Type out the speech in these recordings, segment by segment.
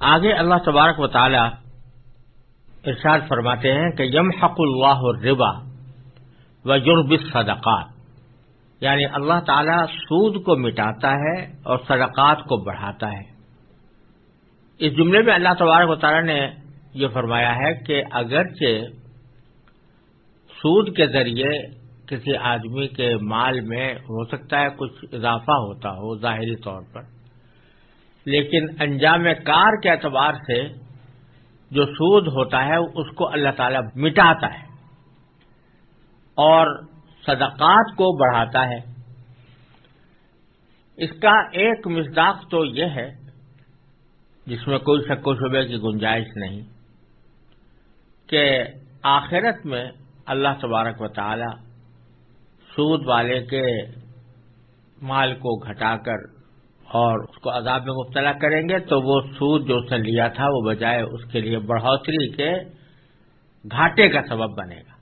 آگے اللہ تبارک و تعالی ارشاد فرماتے ہیں کہ یم حق اللہ ربا و جرب صدقات یعنی اللہ تعالی سود کو مٹاتا ہے اور صدقات کو بڑھاتا ہے۔ اس جملے میں اللہ تبارک و تعالی نے یہ فرمایا ہے کہ اگرچہ سود کے ذریعے کسی آدمی کے مال میں ہو سکتا ہے کچھ اضافہ ہوتا ہو ظاہری طور پر لیکن انجام کار کے اعتبار سے جو سود ہوتا ہے، اس کو اللہ تعالی مٹاتا ہے اور صدقات کو بڑھاتا ہے۔ اس کا ایک مزداق تو یہ ہے، جس میں کوئی شک و شبے کی گنجائش نہیں، کہ آخرت میں اللہ تبارک و تعالی سود والے کے مال کو گھٹا کر اور اس کو عذاب میں مبتلا کریں گے تو وہ سود جو اس نے لیا تھا وہ بجائے اس کے لیے بڑھوتری کے گھاٹے کا سبب بنے گا۔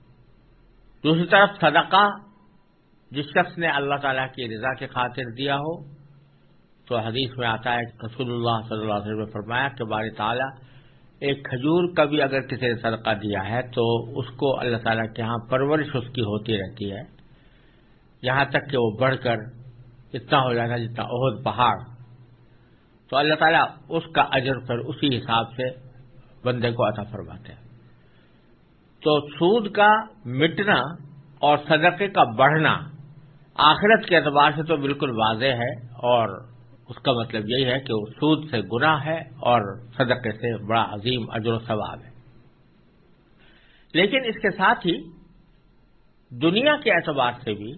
دوسری طرف صدقہ، جس شخص نے اللہ تعالیٰ کی رضا کی خاطر دیا ہو، تو حدیث میں آتا ہے رسول اللہ صلی اللہ علیہ وسلم نے فرمایا کہ بار تعالیٰ، ایک کھجور کا بھی اگر کسی نے صدقہ دیا ہے تو اس کو اللہ تعالیٰ کے ہاں پرورش اس کی ہوتی رہتی ہے۔ یہاں تک کہ وہ بڑھ کر اتنا ہو جائے گا، جتنا عہد پہاڑ تو اللہ تعالیٰ اس کا اجر پھر اسی حساب سے بندے کو عطا فرماتے ہیں۔ تو سود کا مٹنا اور صدقے کا بڑھنا آخرت کے اعتبار سے تو بالکل واضح ہے اور اس کا مطلب یہی ہے کہ وہ سود سے گناہ ہے اور صدقے سے بڑا عظیم اجر و ثواب ہے۔ لیکن اس کے ساتھ ہی دنیا کے اعتبار سے بھی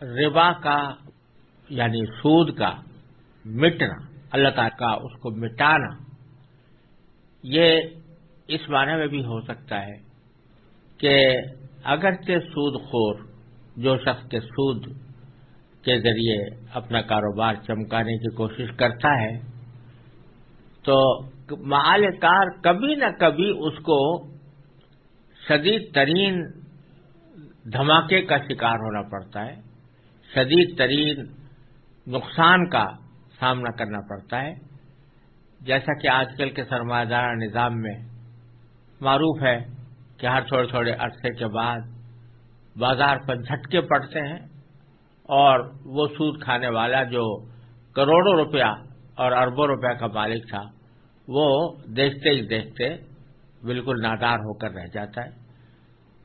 ربا کا یعنی سود کا مٹنا، اللہ تعالی کا اس کو مٹانا، یہ اس معنی میں بھی ہو سکتا ہے کہ اگرچہ سود خور، جو شخص کے سود کے ذریعے اپنا کاروبار چمکانے کی کوشش کرتا ہے، تو مال کار کبھی نہ کبھی اس کو شدید ترین دھماکے کا شکار ہونا پڑتا ہے۔ شدید ترین نقصان کا سامنا کرنا پڑتا ہے۔ جیسا کہ آج کل کے سرمایہ دار نظام میں معروف ہے کہ ہر تھوڑے تھوڑے عرصے کے بعد بازار پر جھٹکے پڑتے ہیں اور وہ سود کھانے والا جو کروڑوں روپیہ اور اربوں روپے کا مالک تھا، وہ دیکھتے ہی دیکھتے بالکل نادار ہو کر رہ جاتا ہے۔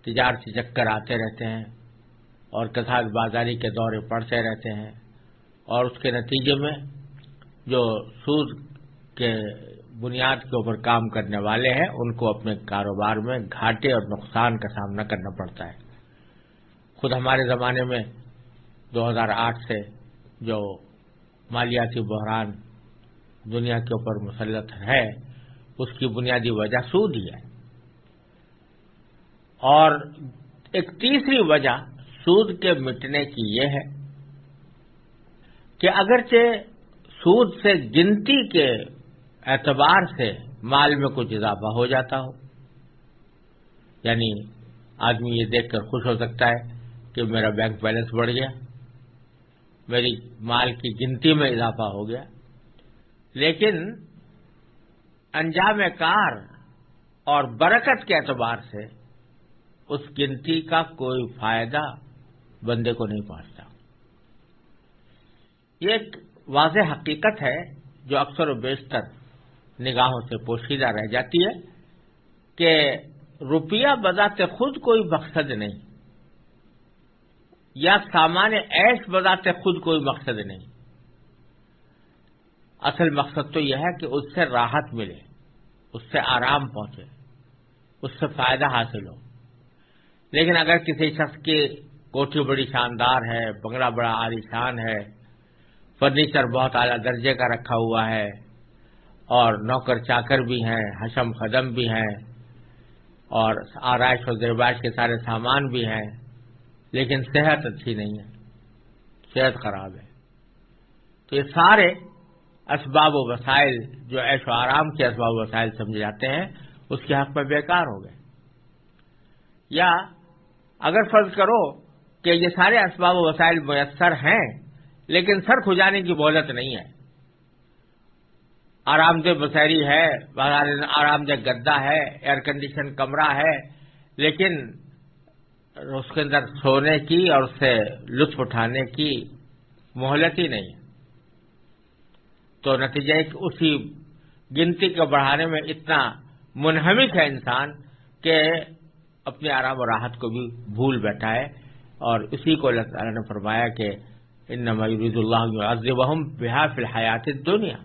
تجارتی چکر آتے رہتے ہیں۔ اور کساد بازاری کے دورے پڑتے رہتے ہیں اور اس کے نتیجے میں جو سود کے بنیاد کے اوپر کام کرنے والے ہیں، ان کو اپنے کاروبار میں گھاٹے اور نقصان کا سامنا کرنا پڑتا ہے۔ خود ہمارے زمانے میں دو ہزار آٹھ سے جو مالیاتی بحران دنیا کے اوپر مسلط ہے، اس کی بنیادی وجہ سود ہی ہے۔ اور ایک تیسری وجہ سود کے مٹنے کی یہ ہے کہ اگرچہ سود سے گنتی کے اعتبار سے مال میں کچھ اضافہ ہو جاتا ہو یعنی آدمی یہ دیکھ کر خوش ہو سکتا ہے کہ میرا بینک بیلنس بڑھ گیا، میری مال کی گنتی میں اضافہ ہو گیا۔ لیکن انجام کار اور برکت کے اعتبار سے اس گنتی کا کوئی فائدہ بندے کو نہیں پہنچتا۔ یہ ایک واضح حقیقت ہے جو اکثر و بیشتر نگاہوں سے پوشیدہ رہ جاتی ہے کہ روپیہ بذات خود کوئی مقصد نہیں، یا سامان ایش بذات خود کوئی مقصد نہیں۔ اصل مقصد تو یہ ہے کہ اس سے راحت ملے، اس سے آرام پہنچے، اس سے فائدہ حاصل ہو۔ لیکن اگر کسی شخص کی کوٹھی بڑی شاندار ہے، بنگلہ بڑا عالیشان ہے۔ فرنیچر بہت اعلیٰ درجے کا رکھا ہوا ہے۔ اور نوکر چاکر بھی ہیں، حشم خدم بھی ہیں۔ اور آرائش و زیبائش کے سارے سامان بھی ہیں۔ لیکن صحت اچھی نہیں ہے۔ صحت خراب ہے۔ تو یہ سارے اسباب و وسائل جو ایش و آرام کے اسباب و وسائل سمجھے جاتے ہیں، اس کے حق میں بیکار ہو گئے۔ یا اگر فرض کرو کہ یہ سارے اسباب و وسائل میسر ہیں، لیکن سر کھجانے کی بولت نہیں ہے۔ آرام دہ بسری ہے آرام دہ گدا ہے ایئر کنڈیشن کمرہ ہے، لیکن اس کے اندر سونے کی اور اس سے لطف اٹھانے کی مہلت ہی نہیں۔ تو نتیجہ اسی گنتی کو بڑھانے میں اتنا منہمک ہے انسان کہ اپنے آرام و راحت کو بھی بھول بیٹھا ہے۔ اور اسی کو اللہ تعالیٰ نے فرمایا کہ ان نمرید اللہ وحم بحا فی الحیات دنیا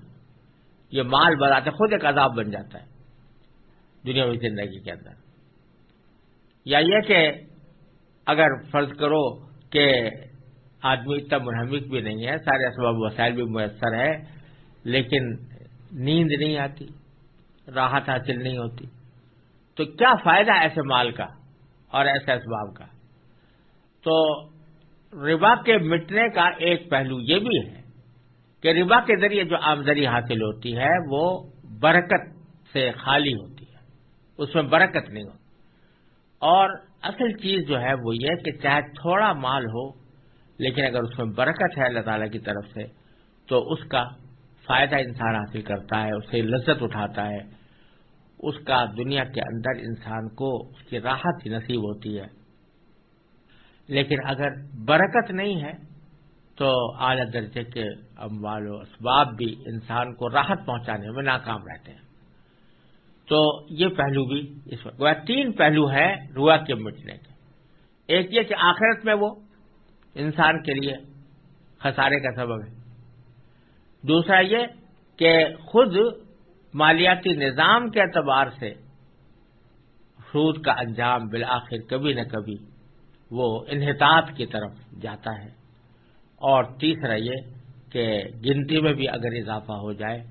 یہ مال بذات خود ایک عذاب بن جاتا ہے دنیا میں زندگی کے اندر۔ یا یہ کہ اگر فرض کرو کہ آدمی اتنا منہمک بھی نہیں ہے، سارے اسباب وسائل بھی میسر ہے لیکن نیند نہیں آتی، راحت حاصل نہیں ہوتی، تو کیا فائدہ ایسے مال کا اور ایسے اسباب کا؟ تو ربا کے مٹنے کا ایک پہلو یہ بھی ہے کہ ربا کے ذریعے جو آمدنی حاصل ہوتی ہے، وہ برکت سے خالی ہوتی ہے۔ اس میں برکت نہیں ہوتی۔ اور اصل چیز جو ہے وہ یہ کہ چاہے تھوڑا مال ہو، لیکن اگر اس میں برکت ہے اللہ تعالی کی طرف سے، تو اس کا فائدہ انسان حاصل کرتا ہے، اسے لذت اٹھاتا ہے۔ اس کا دنیا کے اندر انسان کو اس کی راحت ہی نصیب ہوتی ہے۔ لیکن اگر برکت نہیں ہے تو اعلی درجے کے اموال و اسباب بھی انسان کو راحت پہنچانے میں ناکام رہتے ہیں۔ تو یہ پہلو بھی اس وقت۔ تین پہلو ہے روا کے مٹنے کے۔ ایک یہ کہ آخرت میں وہ انسان کے لیے خسارے کا سبب ہے۔ دوسرا یہ کہ خود مالیاتی نظام کے اعتبار سے سود کا انجام بالآخر کبھی نہ کبھی وہ انحطاط کی طرف جاتا ہے۔ اور تیسرا یہ کہ گنتی میں بھی اگر اضافہ ہو جائے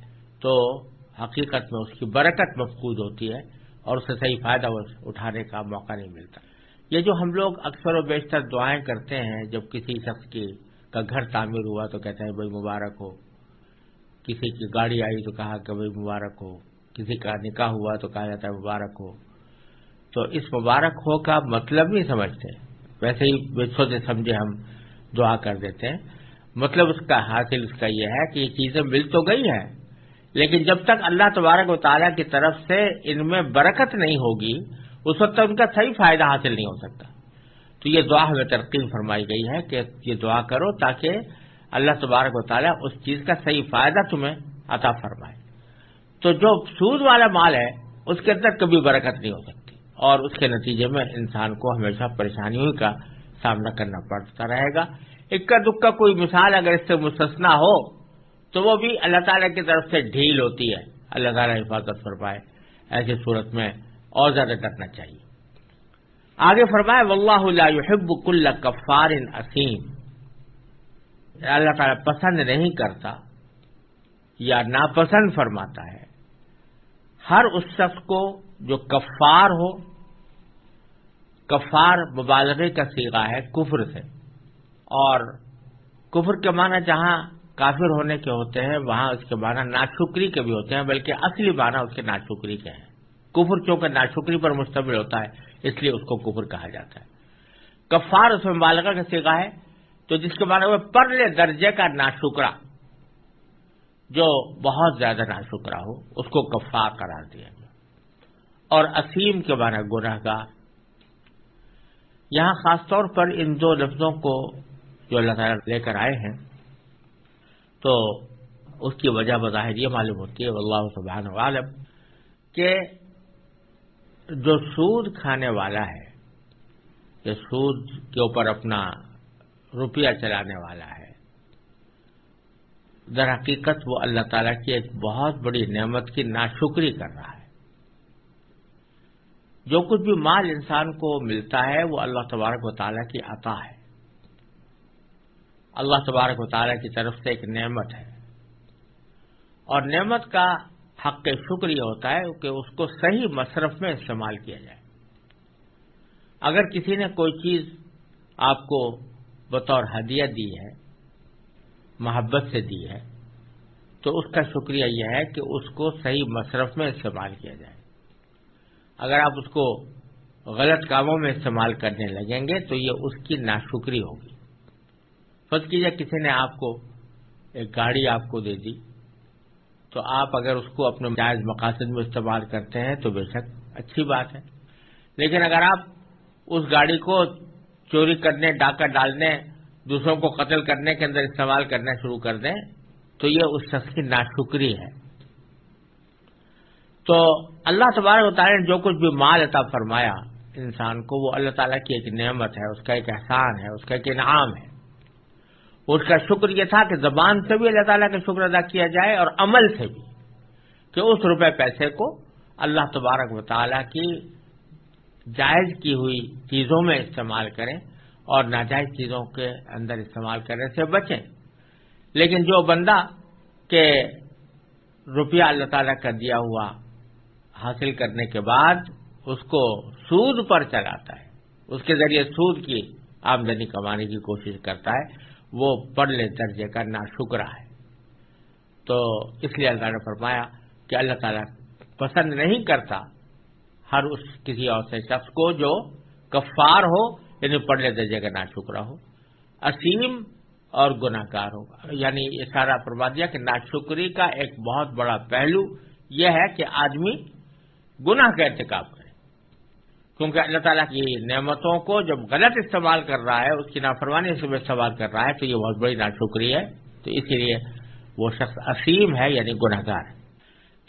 تو حقیقت میں اس کی برکت مفقود ہوتی ہے اور اسے صحیح فائدہ اٹھانے کا موقع نہیں ملتا۔ یہ جو ہم لوگ اکثر و بیشتر دعائیں کرتے ہیں، جب کسی شخص کی کا گھر تعمیر ہوا تو کہتے ہیں، بھائی مبارک ہو۔ کسی کی گاڑی آئی تو کہا کہ بھائی مبارک ہو۔ کسی کا نکاح ہوا تو کہا جاتا ہے مبارک ہو۔ تو اس مبارک ہو کا مطلب نہیں سمجھتے۔ ویسے ہی بے سوچے سمجھے ہم دعا کر دیتے ہیں۔ مطلب اس کا حاصل اس کا یہ ہے کہ یہ چیزیں مل تو گئی ہیں، لیکن جب تک اللہ تبارک و تعالیٰ کی طرف سے ان میں برکت نہیں ہوگی، اس وقت تک ان کا صحیح فائدہ حاصل نہیں ہو سکتا۔ تو یہ دعا ہمیں ترقی فرمائی گئی ہے کہ یہ دعا کرو تاکہ اللہ تبارک و تعالیٰ اس چیز کا صحیح فائدہ تمہیں عطا فرمائے۔ تو جو سود والا مال ہے، اس کے اندر کبھی برکت نہیں ہو سکتی اور اس کے نتیجے میں انسان کو ہمیشہ پریشانیوں کا سامنا کرنا پڑتا رہے گا۔ اکا دکا کوئی مثال اگر اس سے مستثنا ہو، تو وہ بھی اللہ تعالیٰ کی طرف سے ڈھیل ہوتی ہے۔ اللہ تعالیٰ حفاظت فرمائے، ایسی صورت میں اور زیادہ کرنا چاہیے۔ آگے فرمائے واللہ يحب کل کفار اسیم اللہ تعالیٰ پسند نہیں کرتا یا ناپسند فرماتا ہے۔ ہر اس شخص کو جو کفار ہو، کفار مبالغے کا سیگا ہے، کفر سے۔ اور کفر کے معنی جہاں کافر ہونے کے ہوتے ہیں، وہاں اس کے معنی ناشکری کے بھی ہوتے ہیں، بلکہ اصلی معنی اس کے ناشکری کے ہیں۔ کفر چونکہ ناشکری پر مشتمل ہوتا ہے، اس لیے اس کو کفر کہا جاتا ہے۔ کفار اس میں مبالغہ کا سیگا ہے، تو جس کے معنی وہ پرلے درجے کا ناشکرا، جو بہت زیادہ ناشکرا ہو، اس کو کفار قرار دیا گیا۔ اور اسیم کے معنی گناہ گار۔ یہاں خاص طور پر ان دو لفظوں کو جو اللہ تعالیٰ لے کر آئے ہیں، تو اس کی وجہ بظاہر یہ معلوم ہوتی ہے اللہ سبحانہ عالم، کہ جو سود کھانے والا ہے کہ سود کے اوپر اپنا روپیہ چلانے والا ہے، در حقیقت وہ اللہ تعالیٰ کی ایک بہت بڑی نعمت کی ناشکری کر رہا ہے۔ جو کچھ بھی مال انسان کو ملتا ہے، وہ اللہ تبارک و تعالیٰ کی عطا ہے۔ اللہ تبارک و تعالیٰ کی طرف سے ایک نعمت ہے۔ اور نعمت کا حق شکر یہ ہوتا ہے کہ اس کو صحیح مصرف میں استعمال کیا جائے۔ اگر کسی نے کوئی چیز آپ کو بطور ہدیہ دی ہے، محبت سے دی ہے، تو اس کا شکریہ یہ ہے کہ اس کو صحیح مصرف میں استعمال کیا جائے۔ اگر آپ اس کو غلط کاموں میں استعمال کرنے لگیں گے تو یہ اس کی ناشکری ہوگی۔ فرض کیجیے کسی نے آپ کو ایک گاڑی آپ کو دے دی، تو آپ اگر اس کو اپنے جائز مقاصد میں استعمال کرتے ہیں تو بے شک اچھی بات ہے۔ لیکن اگر آپ اس گاڑی کو چوری کرنے، ڈاکہ ڈالنے، دوسروں کو قتل کرنے کے اندر استعمال کرنا شروع کر دیں، تو یہ اس شخص کی ناشکری ہے۔ تو اللہ تبارک تعالیٰ نے جو کچھ بھی مال عطا فرمایا انسان کو، وہ اللہ تعالیٰ کی ایک نعمت ہے، اس کا ایک احسان ہے، اس کا ایک انعام ہے۔ اس کا شکر یہ تھا کہ زبان سے بھی اللہ تعالیٰ کا شکر ادا کیا جائے اور عمل سے بھی کہ اس روپے پیسے کو اللہ تبارک و تعالیٰ کی جائز کی ہوئی چیزوں میں استعمال کریں اور ناجائز چیزوں کے اندر استعمال کرنے سے بچیں۔ لیکن جو بندہ کہ روپیہ اللہ تعالیٰ کا دیا ہوا حاصل کرنے کے بعد اس کو سود پر چلاتا ہے۔ اس کے ذریعے سود کی آمدنی کمانے کی کوشش کرتا ہے۔ وہ پڑلے درجے کا نا شکرا ہے۔ تو اس لیے اللہ نے فرمایا کہ اللہ تعالیٰ پسند نہیں کرتا ہر اس کسی اور سے شخص کو جو کفار ہو یعنی پڑلے درجے کا نا شکرا ہو۔ اسیم اور گناکار ہو۔ یعنی یہ سارا فرما دیا کہ ناشکری کا ایک بہت بڑا پہلو یہ ہے کہ آدمی گناہ کا ارتکاب کرے کیونکہ اللہ تعالیٰ کی نعمتوں کو جب غلط استعمال کر رہا ہے، اس کی نافرمانی سے استعمال کر رہا ہے، تو یہ بہت بڑی ناشکری ہے۔ تو اسی لیے وہ شخص اسیم ہے یعنی گناہ گار ہے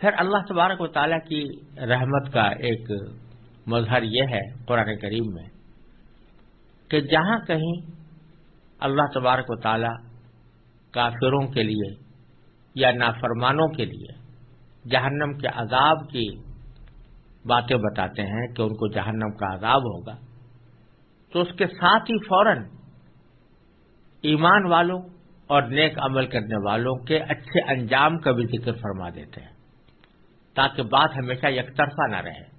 پھر اللہ تبارک و تعالیٰ کی رحمت کا ایک مظہر یہ ہے قرآن کریم میں کہ جہاں کہیں اللہ تبارک و تعالیٰ کافروں کے لیے یا نافرمانوں کے لیے جہنم کے عذاب کی باتیں بتاتے ہیں کہ ان کو جہنم کا عذاب ہوگا۔ تو اس کے ساتھ ہی فوراً ایمان والوں اور نیک عمل کرنے والوں کے اچھے انجام کا بھی ذکر فرما دیتے ہیں۔ تاکہ بات ہمیشہ یک طرفہ نہ رہے۔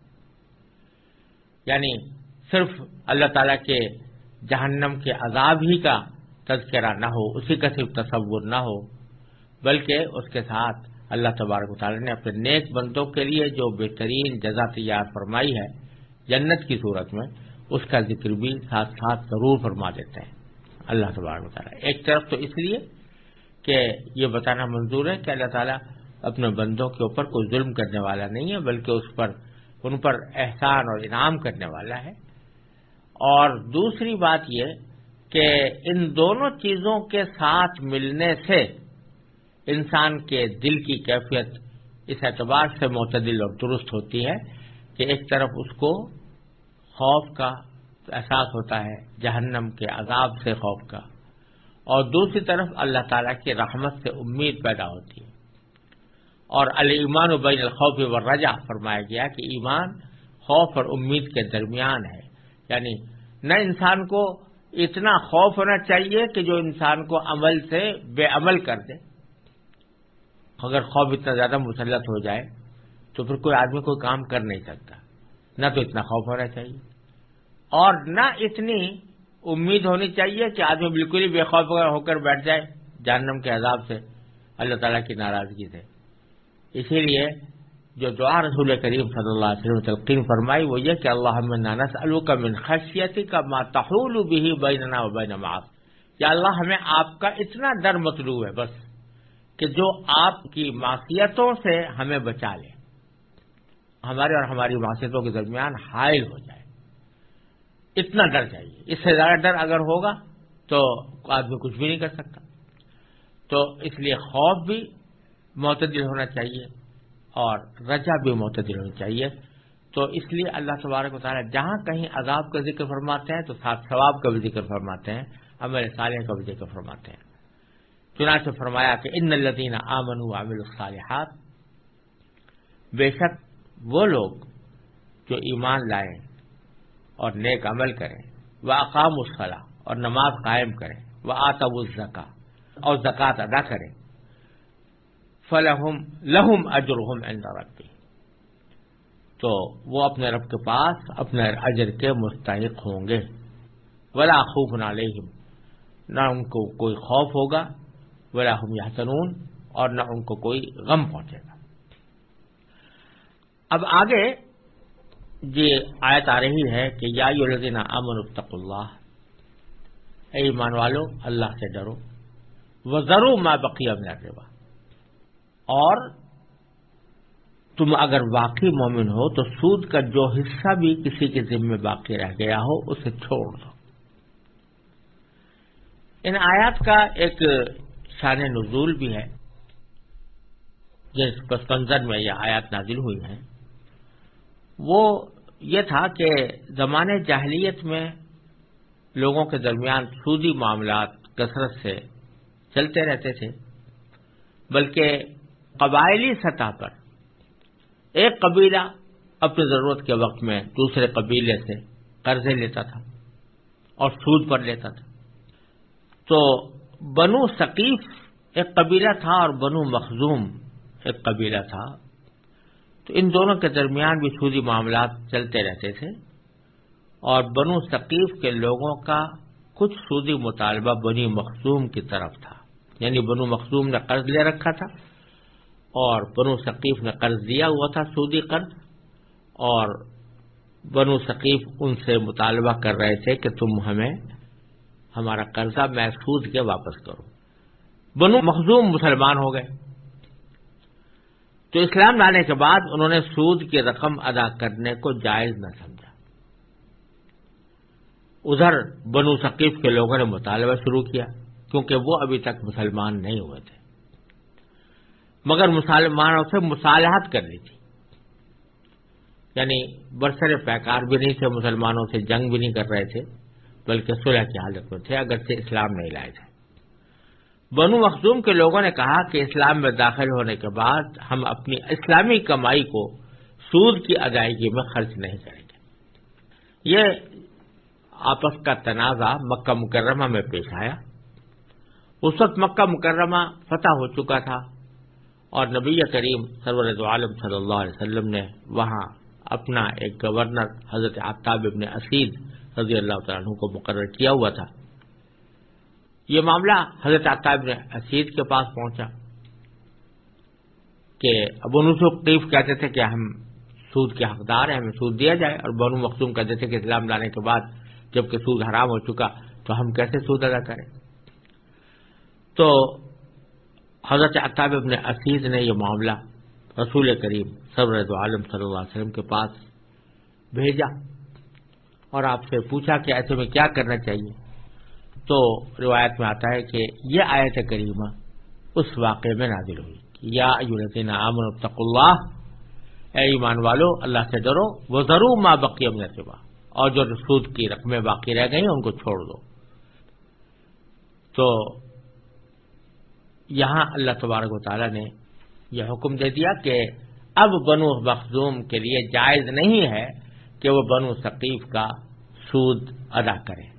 یعنی صرف اللہ تعالی کے جہنم کے عذاب ہی کا تذکرہ نہ ہو، اسی کا صرف تصور نہ ہو، بلکہ اس کے ساتھ اللہ تبارک و تعالیٰ نے اپنے نیک بندوں کے لیے جو بہترین جزا تیار فرمائی ہے جنت کی صورت میں، اس کا ذکر بھی ساتھ ساتھ ضرور فرما دیتے ہیں۔ اللہ تبارک و تعالیٰ ایک طرف تو اس لیے کہ یہ بتانا منظور ہے کہ اللہ تعالیٰ اپنے بندوں کے اوپر کوئی ظلم کرنے والا نہیں ہے، بلکہ اس پر، ان پر احسان اور انعام کرنے والا ہے۔ اور دوسری بات یہ کہ ان دونوں چیزوں کے ساتھ ملنے سے انسان کے دل کی کیفیت اس اعتبار سے معتدل اور درست ہوتی ہے کہ ایک طرف اس کو خوف کا احساس ہوتا ہے، جہنم کے عذاب سے خوف کا، اور دوسری طرف اللہ تعالیٰ کی رحمت سے امید پیدا ہوتی ہے۔ اور المان بین الخوف و رجا فرمایا گیا کہ ایمان خوف اور امید کے درمیان ہے۔ یعنی نہ انسان کو اتنا خوف ہونا چاہیے کہ جو انسان کو عمل سے بے عمل کر دے۔ اگر خوف اتنا زیادہ مسلط ہو جائے تو پھر کوئی آدمی کوئی کام کر نہیں سکتا۔ نہ تو اتنا خوف ہونا چاہیے۔ اور نہ اتنی امید ہونی چاہیے کہ آدمی بالکل ہی بے خوف ہو کر بیٹھ جائے جہنم کے عذاب سے۔ اللہ تعالیٰ کی ناراضگی سے۔ اسی لیے جو دعا رسول کریم صلی اللہ علیہ وسلم تلقین فرمائی وہ یہ کہ اللہ نانس کا من خشیتی کا ماتحول بھی بیننا و بین معاف یا اللہ ہمیں آپ کا اتنا ڈر مطلوب ہے، بس۔ کہ جو آپ کی معصیتوں سے ہمیں بچا لے، ہمارے اور ہماری معصیتوں کے درمیان حائل ہو جائے۔ اتنا ڈر چاہیے اس سے زیادہ ڈر اگر ہوگا تو آدمی کچھ بھی نہیں کر سکتا۔ تو اس لیے خوف بھی معتدل ہونا چاہیے اور رجا بھی معتدل ہونی چاہیے۔ تو اس لیے اللہ تبارک و تعالیٰ جہاں کہیں عذاب کا ذکر فرماتے ہیں تو ساتھ ثواب کا بھی ذکر فرماتے ہیں امر صالح کا بھی ذکر فرماتے ہیں۔ چنانچہ فرمایا کہ ان الدین آمن عامل الصالحات، بے شک وہ لوگ جو ایمان لائیں اور نیک عمل کریں وہ اقام الصلاح اور نماز قائم کریں وہ آتب الزکا اور زکوٰۃ ادا کریں فلحم لہم اجرحم ربی تو وہ اپنے رب کے پاس اپنے اجر کے مستحق ہوں گے۔ ولا خوف نہ نہ ان کو کوئی خوف ہوگا ولا ہم یحسنون اور نہ ان کو کوئی غم پہنچے گا۔ اب آگے یہ آیت آ رہی ہے کہ یا الدین امن الطق اللہ۔ اے ایمان والو، اللہ سے ڈرو۔ وہ ضرور ماں بقیہ میں روا اور تم اگر واقعی مومن ہو تو سود کا جو حصہ بھی کسی کے ذمے باقی رہ گیا ہو، اسے چھوڑ دو۔ ان آیات کا ایک شان نزول بھی ہے جس پس منظر میں یہ آیات نازل ہوئی ہیں۔ وہ یہ تھا کہ زمانے جاہلیت میں لوگوں کے درمیان سودی معاملات کثرت سے چلتے رہتے تھے، بلکہ قبائلی سطح پر ایک قبیلہ اپنی ضرورت کے وقت میں دوسرے قبیلے سے قرضے لیتا تھا اور سود پر لیتا تھا۔ تو بنو ثقیف ایک قبیلہ تھا اور بنو مخزوم ایک قبیلہ تھا۔ تو ان دونوں کے درمیان بھی سودی معاملات چلتے رہتے تھے اور بنو ثقیف کے لوگوں کا کچھ سودی مطالبہ بنی مخصوم کی طرف تھا۔ یعنی بنو مخصوم نے قرض لے رکھا تھا اور بنو ثقیف نے قرض دیا ہوا تھا سودی قرض اور بنو ثقیف ان سے مطالبہ کر رہے تھے کہ تم ہمیں ہمارا قرضہ محفوظ کے واپس کرو۔ بنو مخزوم مسلمان ہو گئے۔ تو اسلام لانے کے بعد انہوں نے سود کی رقم ادا کرنے کو جائز نہ سمجھا۔ ادھر بنو ثقیف کے لوگوں نے مطالبہ شروع کیا، کیونکہ وہ ابھی تک مسلمان نہیں ہوئے تھے۔ مگر مسلمانوں سے مصالحت کرنی تھی۔ یعنی برسر پیکار بھی نہیں تھے، مسلمانوں سے جنگ بھی نہیں کر رہے تھے۔ بلکہ صلح کی حالت میں تھے اگر سے اسلام نہیں لائے تھے۔ بنو مخصوم کے لوگوں نے کہا کہ اسلام میں داخل ہونے کے بعد ہم اپنی اسلامی کمائی کو سود کی ادائیگی میں خرچ نہیں کریں گے۔ یہ آپس کا تنازع مکہ مکرمہ میں پیش آیا۔ اس وقت مکہ مکرمہ فتح ہو چکا تھا اور نبی کریم سرور عالم صلی اللہ علیہ وسلم نے وہاں اپنا ایک گورنر حضرت آفتاب ابن اسید رضی اللہ تعالیٰ کو مقرر کیا ہوا تھا۔ یہ معاملہ حضرت آفتاب ابن اسید کے پاس پہنچا کہ ابو نسخ قیف کہتے تھے کہ ہم سود کے حقدار ہیں، ہمیں سود دیا جائے۔ اور بنو مختوم کہتے تھے کہ اسلام لانے کے بعد جبکہ سود حرام ہو چکا تو ہم کیسے سود ادا کریں؟ تو حضرت عطاب ابن عصیز نے یہ معاملہ رسول کریم صبر عالم صلی اللہ علیہ وسلم کے پاس بھیجا۔ اور آپ سے پوچھا کہ ایسے میں کیا کرنا چاہیے۔ تو روایت میں آتا ہے کہ یہ آیت کریمہ اس واقعے میں نازل ہوئی یا یورتین امن الطق اللہ۔ اے ایمان والو، اللہ سے ڈرو وہ ضرور ماں بقی امن سوا اور جو سود کی رقمیں باقی رہ گئی ان کو چھوڑ دو۔ تو یہاں اللہ تبارک و تعالیٰ نے یہ حکم دے دیا کہ اب بنو مخزوم کے لیے جائز نہیں ہے کہ وہ بنو ثقیف کا سود ادا کریں،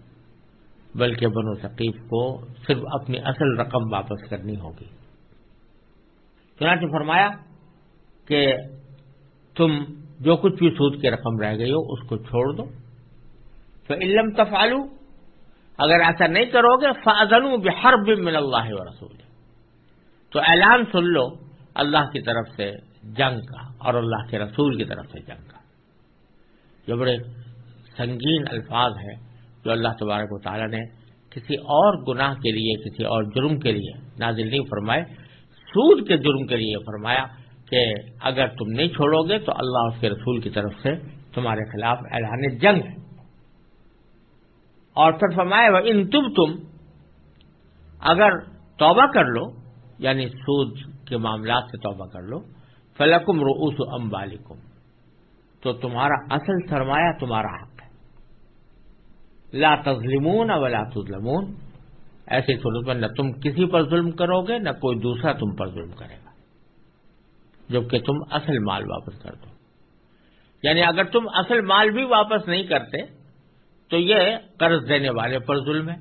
بلکہ بنو ثقیف کو صرف اپنی اصل رقم واپس کرنی ہوگی۔ چنانچہ فرمایا کہ تم جو کچھ بھی سود کی رقم رہ گئی ہو، اس کو چھوڑ دو۔ تو علم تفالو اگر ایسا نہیں کرو گے فاضن بحر من اللہ و رسول تو اعلان سن لو، اللہ کی طرف سے جنگ کا اور اللہ کے رسول کی طرف سے جنگ کا۔ جو بڑے سنگین الفاظ ہیں، جو اللہ تبارک و تعالیٰ نے کسی اور گناہ کے لیے، کسی اور جرم کے لیے نازل نہیں فرمائے، سود کے جرم کے لیے فرمایا کہ اگر تم نہیں چھوڑو گے تو اللہ اس کے رسول کی طرف سے تمہارے خلاف اعلان جنگ ہے۔ اور پھر فرمایا وہ ان تم تم اگر توبہ کر لو یعنی سود کے معاملات سے توبہ کر لو فلکم روس ام بالکم تو تمہارا اصل سرمایہ تمہارا حق ہے۔ لا تظلمون ولا تظلمون۔ ایسی صورت میں نہ تم کسی پر ظلم کرو گے، نہ کوئی دوسرا تم پر ظلم کرے گا۔ جبکہ تم اصل مال واپس کر دو۔ یعنی اگر تم اصل مال بھی واپس نہیں کرتے، تو یہ قرض دینے والے پر ظلم ہے۔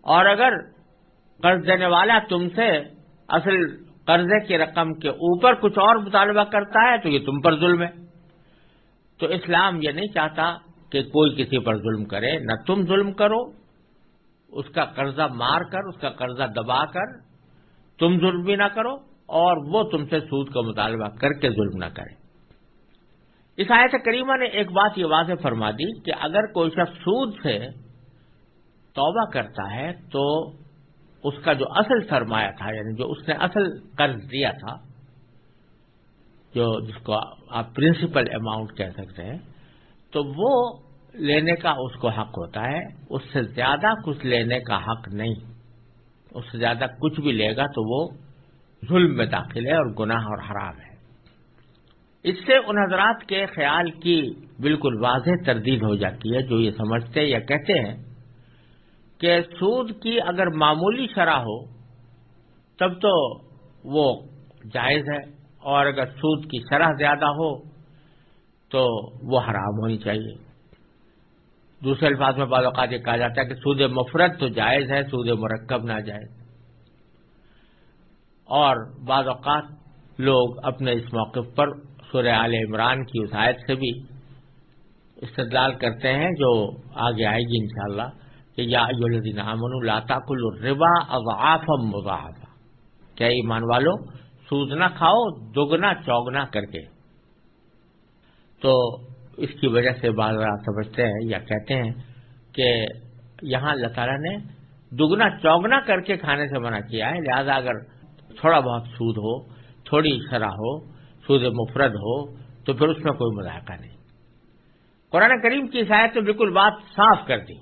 اور اگر قرض دینے والا تم سے اصل قرضے کی رقم کے اوپر کچھ اور مطالبہ کرتا ہے، تو یہ تم پر ظلم ہے۔ تو اسلام یہ نہیں چاہتا کہ کوئی کسی پر ظلم کرے، نہ تم ظلم کرو، اس کا قرضہ مار کر، اس کا قرضہ دبا کر، تم ظلم بھی نہ کرو اور وہ تم سے سود کا مطالبہ کر کے ظلم نہ کرے۔ اس آیت کریمہ نے ایک بات یہ واضح فرما دی کہ اگر کوئی شخص سود سے توبہ کرتا ہے تو اس کا جو اصل سرمایہ تھا یعنی جو اس نے اصل قرض دیا تھا جو جس کو آپ پرنسپل اماؤنٹ کہہ سکتے ہیں، تو وہ لینے کا اس کو حق ہوتا ہے۔ اس سے زیادہ کچھ لینے کا حق نہیں۔ اس سے زیادہ کچھ بھی لے گا تو وہ ظلم میں داخل ہے اور گناہ اور حرام ہے۔ اس سے ان حضرات کے خیال کی بالکل واضح تردید ہو جاتی ہے، جو یہ سمجھتے یا کہتے ہیں کہ سود کی اگر معمولی شرح ہو، تب تو وہ جائز ہے۔ اور اگر سود کی شرح زیادہ ہو تو وہ حرام ہونی چاہیے۔ دوسرے الفاظ میں بعض اوقات یہ کہا جاتا ہے کہ سود مفرت تو جائز ہے، سود مرکب نہ جائز اور بعض اوقات لوگ اپنے اس موقف پر سورہ عال عمران کی آیت سے بھی استدلال کرتے ہیں جو آگے آئے گی انشاءاللہ کہ یا امن لاتا کل ربا اضعاف مضاعفہ کیا ایمان والو؟ سود نہ کھاؤ دگنا چوگنا کر کے۔ تو اس کی وجہ سے بعض سمجھتے ہیں یا کہتے ہیں کہ یہاں اللہ تعالیٰ نے دگنا چوگنا کر کے کھانے سے منع کیا ہے۔ لہذا اگر تھوڑا بہت سود ہو، تھوڑی شرح ہو، سود مفرد ہو، تو پھر اس میں کوئی مذاقہ نہیں۔ قرآن کریم کی شاید تو بالکل بات صاف کر دی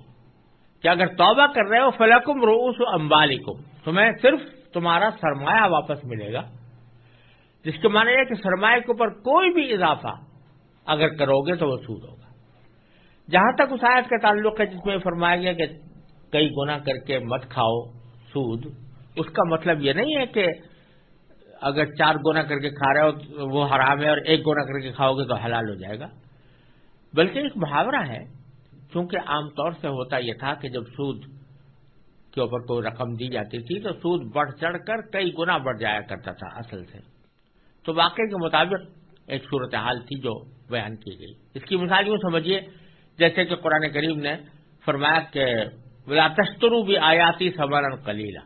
کہ اگر توبہ کر رہے ہو فلاکم روس امبالکم تمہیں صرف تمہارا سرمایہ واپس ملے گا۔ جس کے معنی ہے کہ سرمایہ کے اوپر کوئی بھی اضافہ اگر کرو گے تو وہ سود ہوگا۔ جہاں تک اس آیت کا تعلق ہے جس میں فرمایا گیا کہ کئی گنا کر کے مت کھاؤ سود، اس کا مطلب یہ نہیں ہے کہ اگر چار گنا کر کے کھا رہے ہو وہ حرام ہے اور ایک گنا کر کے کھاؤ گے تو حلال ہو جائے گا۔ بلکہ ایک محاورہ ہے کیونکہ عام طور سے ہوتا یہ تھا کہ جب سود کے اوپر کوئی رقم دی جاتی تھی تو سود بڑھ چڑھ کر کئی گنا بڑھ جایا کرتا تھا اصل سے۔ تو واقعے کے مطابق ایک صورتحال تھی جو بیان کی گئی۔ اس کی مثال یوں سمجھیے، جیسے کہ قرآن کریم نے فرمایا کہ بلا تشترو بھی آیاتی سمرن کلیلہ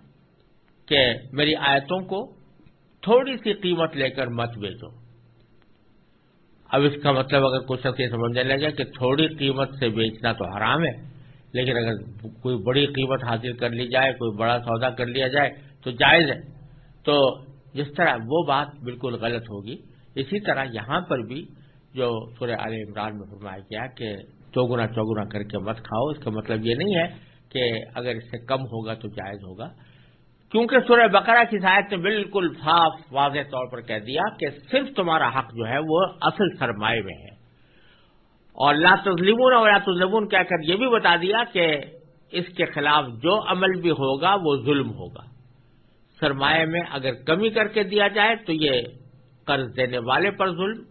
کہ میری آیتوں کو تھوڑی سی قیمت لے کر مت بیچو اب اس کا مطلب اگر کچھ شخص یہ سمجھنے لگے کہ تھوڑی قیمت سے بیچنا تو حرام ہے، لیکن اگر کوئی بڑی قیمت حاصل کر لی جائے، کوئی بڑا سودا کر لیا جائے تو جائز ہے۔ تو جس طرح وہ بات بالکل غلط ہوگی، اسی طرح یہاں پر بھی جو سورہ عال عمران میں فرمایا گیا کہ چوگنا چوگنا کر کے مت کھاؤ، اس کا مطلب یہ نہیں ہے کہ اگر اس سے کم ہوگا تو جائز ہوگا۔ کیونکہ سورہ بقرہ کی شاید نے بالکل صاف، واضح طور پر کہہ دیا کہ صرف تمہارا حق جو ہے وہ اصل سرمایہ میں ہے۔ اور لا تظلمون اور لا تظلمون کہہ کر یہ بھی بتا دیا کہ اس کے خلاف جو عمل بھی ہوگا وہ ظلم ہوگا۔ سرمایہ میں اگر کمی کر کے دیا جائے تو یہ قرض دینے والے پر ظلم،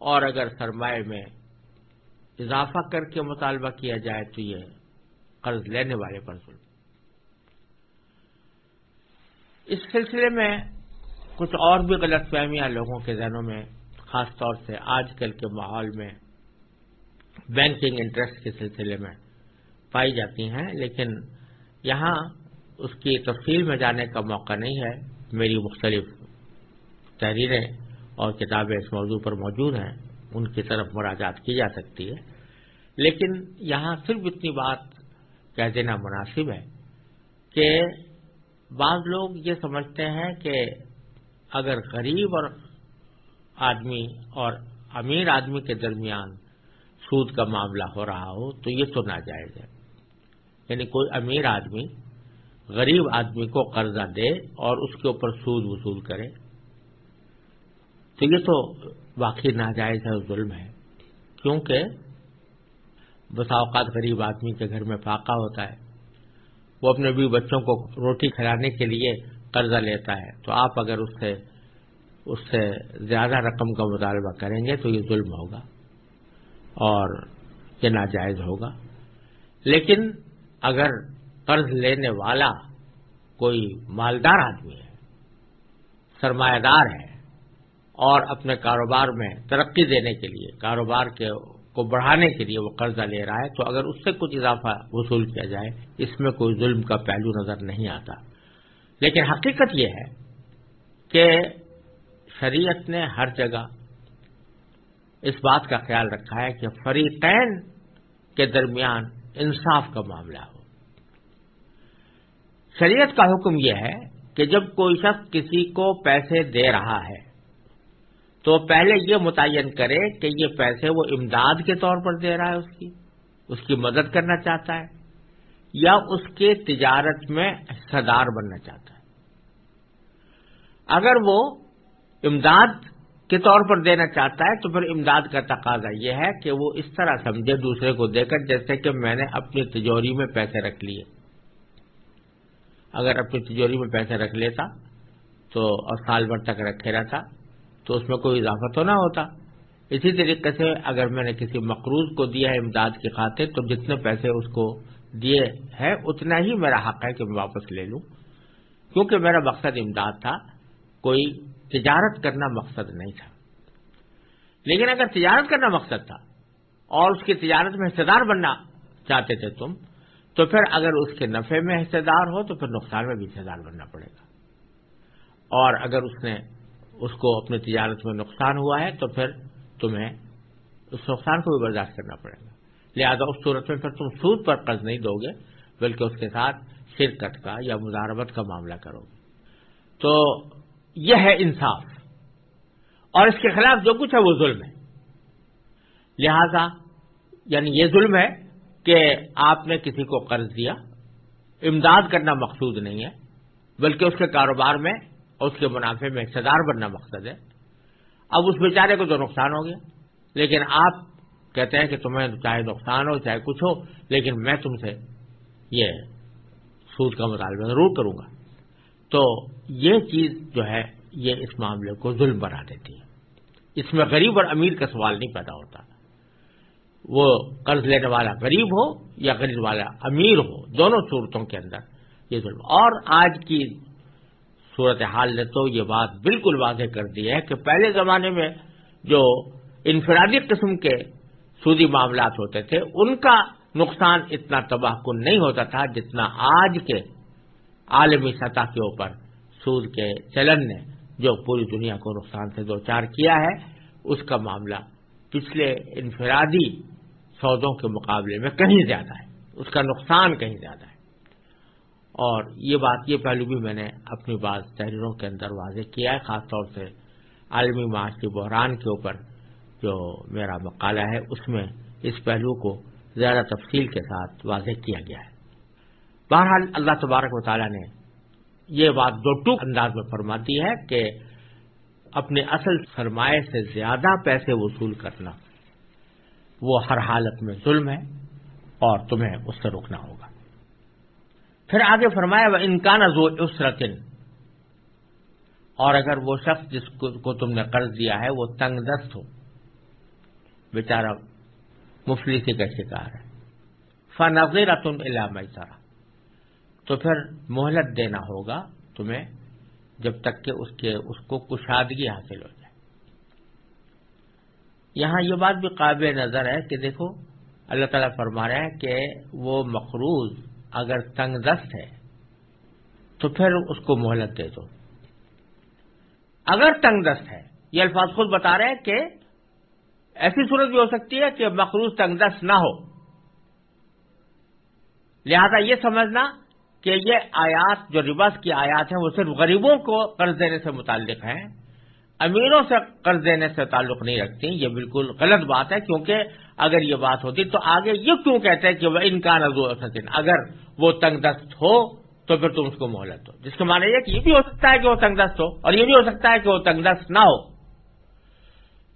اور اگر سرمایہ میں اضافہ کر کے مطالبہ کیا جائے تو یہ قرض لینے والے پر ظلم۔ اس سلسلے میں کچھ اور بھی غلط فہمیاں لوگوں کے ذہنوں میں، خاص طور سے آج کل کے ماحول میں بینکنگ انٹرسٹ کے سلسلے میں پائی جاتی ہیں، لیکن یہاں اس کی تفصیل میں جانے کا موقع نہیں ہے۔ میری مختلف تحریریں اور کتابیں اس موضوع پر موجود ہیں۔ ان کی طرف مراجات کی جا سکتی ہے۔ لیکن یہاں صرف اتنی بات کہہ دینا مناسب ہے کہ بعض لوگ یہ سمجھتے ہیں کہ اگر غریب اور آدمی اور امیر آدمی کے درمیان سود کا معاملہ ہو رہا ہو تو یہ تو ناجائز ہے۔ یعنی کوئی امیر آدمی غریب آدمی کو قرضہ دے اور اس کے اوپر سود وصول کرے۔ تو یہ تو واقعی ناجائز ہے ظلم ہے۔ کیونکہ بسا اوقات غریب آدمی کے گھر میں فاقہ ہوتا ہے۔ وہ اپنے بھی بچوں کو روٹی کھلانے کے لیے قرضہ لیتا ہے۔ تو آپ اگر اس سے اس سے زیادہ رقم کا مطالبہ کریں گے تو یہ ظلم ہوگا اور یہ ناجائز ہوگا۔ لیکن اگر قرض لینے والا کوئی مالدار آدمی ہے، سرمایہ دار ہے، اور اپنے کاروبار میں ترقی دینے کے لیے، کاروبار کے کو بڑھانے کے لیے وہ قرضہ لے رہا ہے، تو اگر اس سے کچھ اضافہ وصول کیا جائے، اس میں کوئی ظلم کا پہلو نظر نہیں آتا۔ لیکن حقیقت یہ ہے کہ شریعت نے ہر جگہ اس بات کا خیال رکھا ہے کہ فریقین کے درمیان انصاف کا معاملہ ہو۔ شریعت کا حکم یہ ہے کہ جب کوئی شخص کسی کو پیسے دے رہا ہے، تو پہلے یہ متعین کرے کہ یہ پیسے وہ امداد کے طور پر دے رہا ہے اس کی اس کی مدد کرنا چاہتا ہے، یا اس کے تجارت میں حصہ دار بننا چاہتا ہے۔ اگر وہ امداد کے طور پر دینا چاہتا ہے، تو پھر امداد کا تقاضا یہ ہے کہ وہ اس طرح سمجھے دوسرے کو دے کر، جیسے کہ میں نے اپنی تجوری میں پیسے رکھ لیے۔ اگر اپنی تجوری میں پیسے رکھ لیتا تو اور سال بھر تک رکھے رہتا تو اس میں کوئی اضافہ تو نہ ہوتا۔ اسی طریقے سے اگر میں نے کسی مقروض کو دیا ہے امداد کی خاطر تو جتنے پیسے اس کو دیے ہیں اتنا ہی میرا حق ہے کہ میں واپس لے لوں۔ کیونکہ میرا مقصد امداد تھا، کوئی تجارت کرنا مقصد نہیں تھا۔ لیکن اگر تجارت کرنا مقصد تھا اور اس کی تجارت میں حصے دار بننا چاہتے تھے تم تو پھر اگر اس کے نفے میں حصے دار ہو تو پھر نقصان میں بھی حصے دار بننا پڑے گا۔ اور اگر اس نے اس کو اپنی تجارت میں نقصان ہوا ہے تو پھر تمہیں اس نقصان کو بھی برداشت کرنا پڑے گا۔ لہذا اس صورت میں پھر تم سود پر قرض نہیں دو گے، بلکہ اس کے ساتھ شرکت کا یا مزاربت کا معاملہ کرو گے۔ تو یہ ہے انصاف۔ اور اس کے خلاف جو کچھ ہے وہ ظلم ہے۔ لہذا یعنی یہ ظلم ہے کہ آپ نے کسی کو قرض دیا۔ امداد کرنا مقصود نہیں ہے، بلکہ اس کے کاروبار میں اور اس کے منافع میں حصہ دار بننا مقصد ہے۔ اب اس بیچارے کو تو نقصان ہو گیا۔ لیکن آپ کہتے ہیں کہ تمہیں چاہے نقصان ہو، چاہے کچھ ہو، لیکن میں تم سے یہ سود کا مطالبہ ضرور کروں گا۔ تو یہ چیز جو ہے، یہ اس معاملے کو ظلم بنا دیتی ہے۔ اس میں غریب اور امیر کا سوال نہیں پیدا ہوتا۔ وہ قرض لینے والا غریب ہو یا غریب والا امیر ہو، دونوں صورتوں کے اندر یہ ظلم۔ اور آج کی صورت حال نے تو یہ بات بالکل واضح کر دی ہے کہ پہلے زمانے میں جو انفرادی قسم کے سودی معاملات ہوتے تھے، ان کا نقصان اتنا تباہ کن نہیں ہوتا تھا جتنا آج کے عالمی سطح کے اوپر سود کے چلن نے جو پوری دنیا کو نقصان سے دو چار کیا ہے۔ اس کا معاملہ پچھلے انفرادی سودوں کے مقابلے میں کہیں زیادہ ہے، اس کا نقصان کہیں زیادہ ہے۔ اور یہ بات، یہ پہلو بھی میں نے اپنی بعض تحریروں کے اندر واضح کیا ہے، خاص طور سے عالمی معاشی بحران کے اوپر جو میرا مقالہ ہے، اس میں اس پہلو کو زیادہ تفصیل کے ساتھ واضح کیا گیا ہے۔ بہرحال اللہ تبارک و تعالیٰ نے یہ بات دو ٹوک انداز میں فرماتی ہے کہ اپنے اصل سرمایہ سے زیادہ پیسے وصول کرنا وہ ہر حالت میں ظلم ہے اور تمہیں اس سے روکنا ہوگا۔ پھر آگے فرمایا وہ انکان زو اسرتن اور اگر وہ شخص جس کو تم نے قرض دیا ہے، وہ تنگ دست ہو۔ بیچارہ مفلسی کا شکار ہے۔ فنغیر اتن علامہ تو پھر مہلت دینا ہوگا تمہیں جب تک کہ اس کے، اس کو کشادگی حاصل ہو۔ جائے یہاں یہ بات بھی قابل نظر ہے کہ دیکھو، اللہ تعالیٰ فرما رہا ہے کہ وہ مقروض اگر تنگ دست ہے، تو پھر اس کو مہلت دے دو۔ اگر تنگ دست ہے، یہ الفاظ خود بتا رہے ہیں کہ ایسی صورت بھی ہو سکتی ہے کہ مقروض تنگ دست نہ ہو۔ لہذا یہ سمجھنا کہ یہ آیات، جو رباس کی آیات ہیں، وہ صرف غریبوں کو قرض دینے سے متعلق ہیں۔ امیروں سے قرض دینے سے تعلق نہیں رکھتی، یہ بالکل غلط بات ہے، کیونکہ اگر یہ بات ہوتی تو آگے یہ کیوں کہتے ہیں کہ وہ ان کا نظو اگر وہ تنگ دست ہو تو پھر تم اس کو مہلت دو۔ جس کا معنی یہ کہ یہ بھی ہو سکتا ہے کہ وہ تنگ دست ہو، اور یہ بھی ہو سکتا ہے کہ وہ تنگ دست نہ ہو۔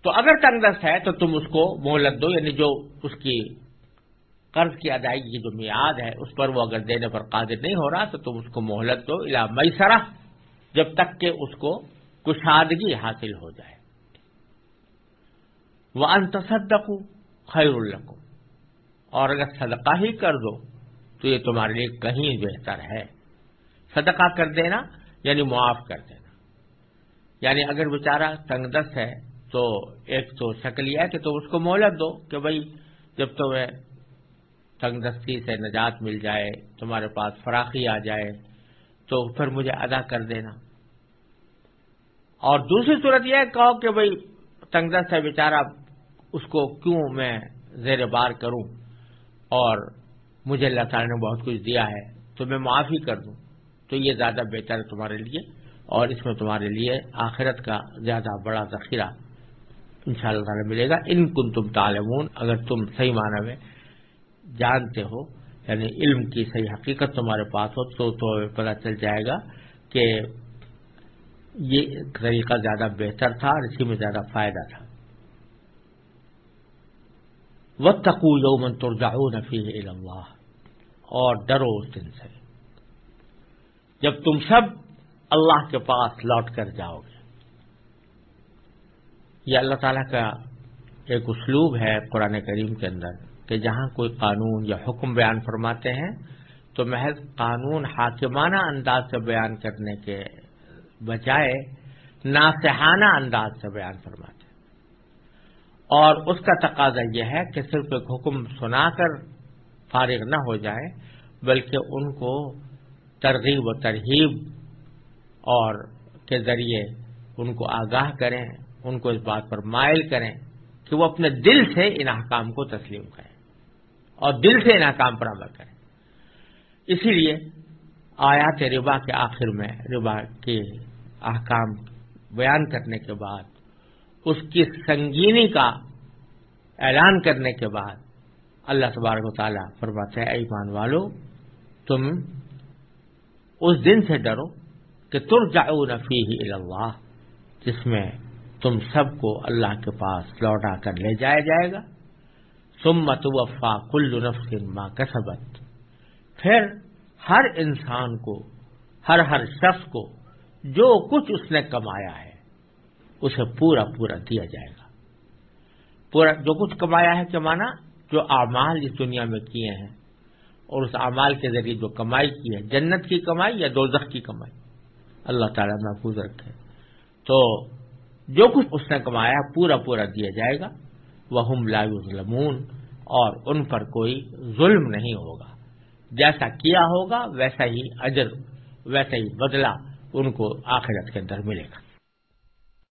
تو اگر تنگ دست ہے تو تم اس کو مہلت دو یعنی جو اس کی قرض کی ادائیگی کی جو میاد ہے، اس پر وہ اگر دینے پر قادر نہیں ہو رہا تو تم اس کو مہلت دو۔ الا مئی جب تک کہ اس کو کشادگی حاصل ہو جائے۔ وہ انتصدق خیر القو اور اگر صدقہ ہی کر دو تو یہ تمہارے لیے کہیں بہتر ہے۔ صدقہ کر دینا یعنی معاف کر دینا۔ یعنی اگر بیچارہ تنگ دست ہے تو ایک تو شکل یہ ہے کہ تم اس کو مہلت دو کہ بھائی جب تمہیں تنگ دستی سے نجات مل جائے، تمہارے پاس فراخی آ جائے تو پھر مجھے ادا کر دینا۔ اور دوسری صورت یہ ہے کہو کہ بھائی تنگ دست ہے بیچارہ، اس کو کیوں میں زیر بار کروں؟ اور مجھے اللہ تعالیٰ نے بہت کچھ دیا ہے، تو میں معافی کر دوں۔ تو یہ زیادہ بہتر ہے تمہارے لیے اور اس میں تمہارے لیے آخرت کا زیادہ بڑا ذخیرہ ان شاء اللہ تعالیٰ ملے گا۔ ان کن تم تالمون اگر تم صحیح معنی میں جانتے ہو یعنی علم کی صحیح حقیقت تمہارے پاس ہو، تو تو پتہ چل جائے گا کہ یہ طریقہ زیادہ بہتر تھا اور اسی میں زیادہ فائدہ تھا۔ وہ تقو یومن ترجاؤ نفی اللہ اور ڈرو اس دن سے۔ جب تم سب اللہ کے پاس لوٹ کر جاؤ گے۔ یہ اللہ تعالیٰ کا ایک اسلوب ہے قرآن کریم کے اندر کہ جہاں کوئی قانون یا حکم بیان فرماتے ہیں، تو محض قانون حاکمانہ انداز سے بیان کرنے کے بجائے ناسحانہ انداز سے بیان فرماتے ہیں۔ اور اس کا تقاضا یہ ہے کہ صرف ایک حکم سنا کر فارغ نہ ہو جائے، بلکہ ان کو ترغیب و ترغیب اور کے ذریعے ان کو آگاہ کریں، ان کو اس بات پر مائل کریں کہ وہ اپنے دل سے ان احکام کو تسلیم کریں اور دل سے ان احکام پر عمل کریں۔ اسی لیے آیات ربا کے آخر میں، ربا کے احکام بیان کرنے کے بعد، اس کی سنگینی کا اعلان کرنے کے بعد اللہ تبارک و تعالیٰ فرماتے ہیں ایمان والو، تم اس دن سے ڈرو کہ تر جاؤ نفی ہی اللہ، جس میں تم سب کو اللہ کے پاس لوٹا کر لے جایا جائے گا۔ سمت وفا کل نفس ماں کسبت۔ پھر ہر انسان کو، ہر ہر شخص کو جو کچھ اس نے کمایا ہے، اسے پورا پورا دیا جائے گا۔ پورا جو کچھ کمایا ہے، کمانا جو اعمال اس دنیا میں کیے ہیں، اور اس اعمال کے ذریعے جو کمائی کی ہے، جنت کی کمائی یا دوزخ کی کمائی۔ اللہ تعالیٰ محفوظ رکھے۔ تو جو کچھ اس نے کمایا، پورا پورا دیا جائے گا۔ وہ ہم ظلمون اور ان پر کوئی ظلم نہیں ہوگا۔ جیسا کیا ہوگا، ویسا ہی اجر، ویسا ہی بدلہ ان کو آخرت کے اندر ملے گا۔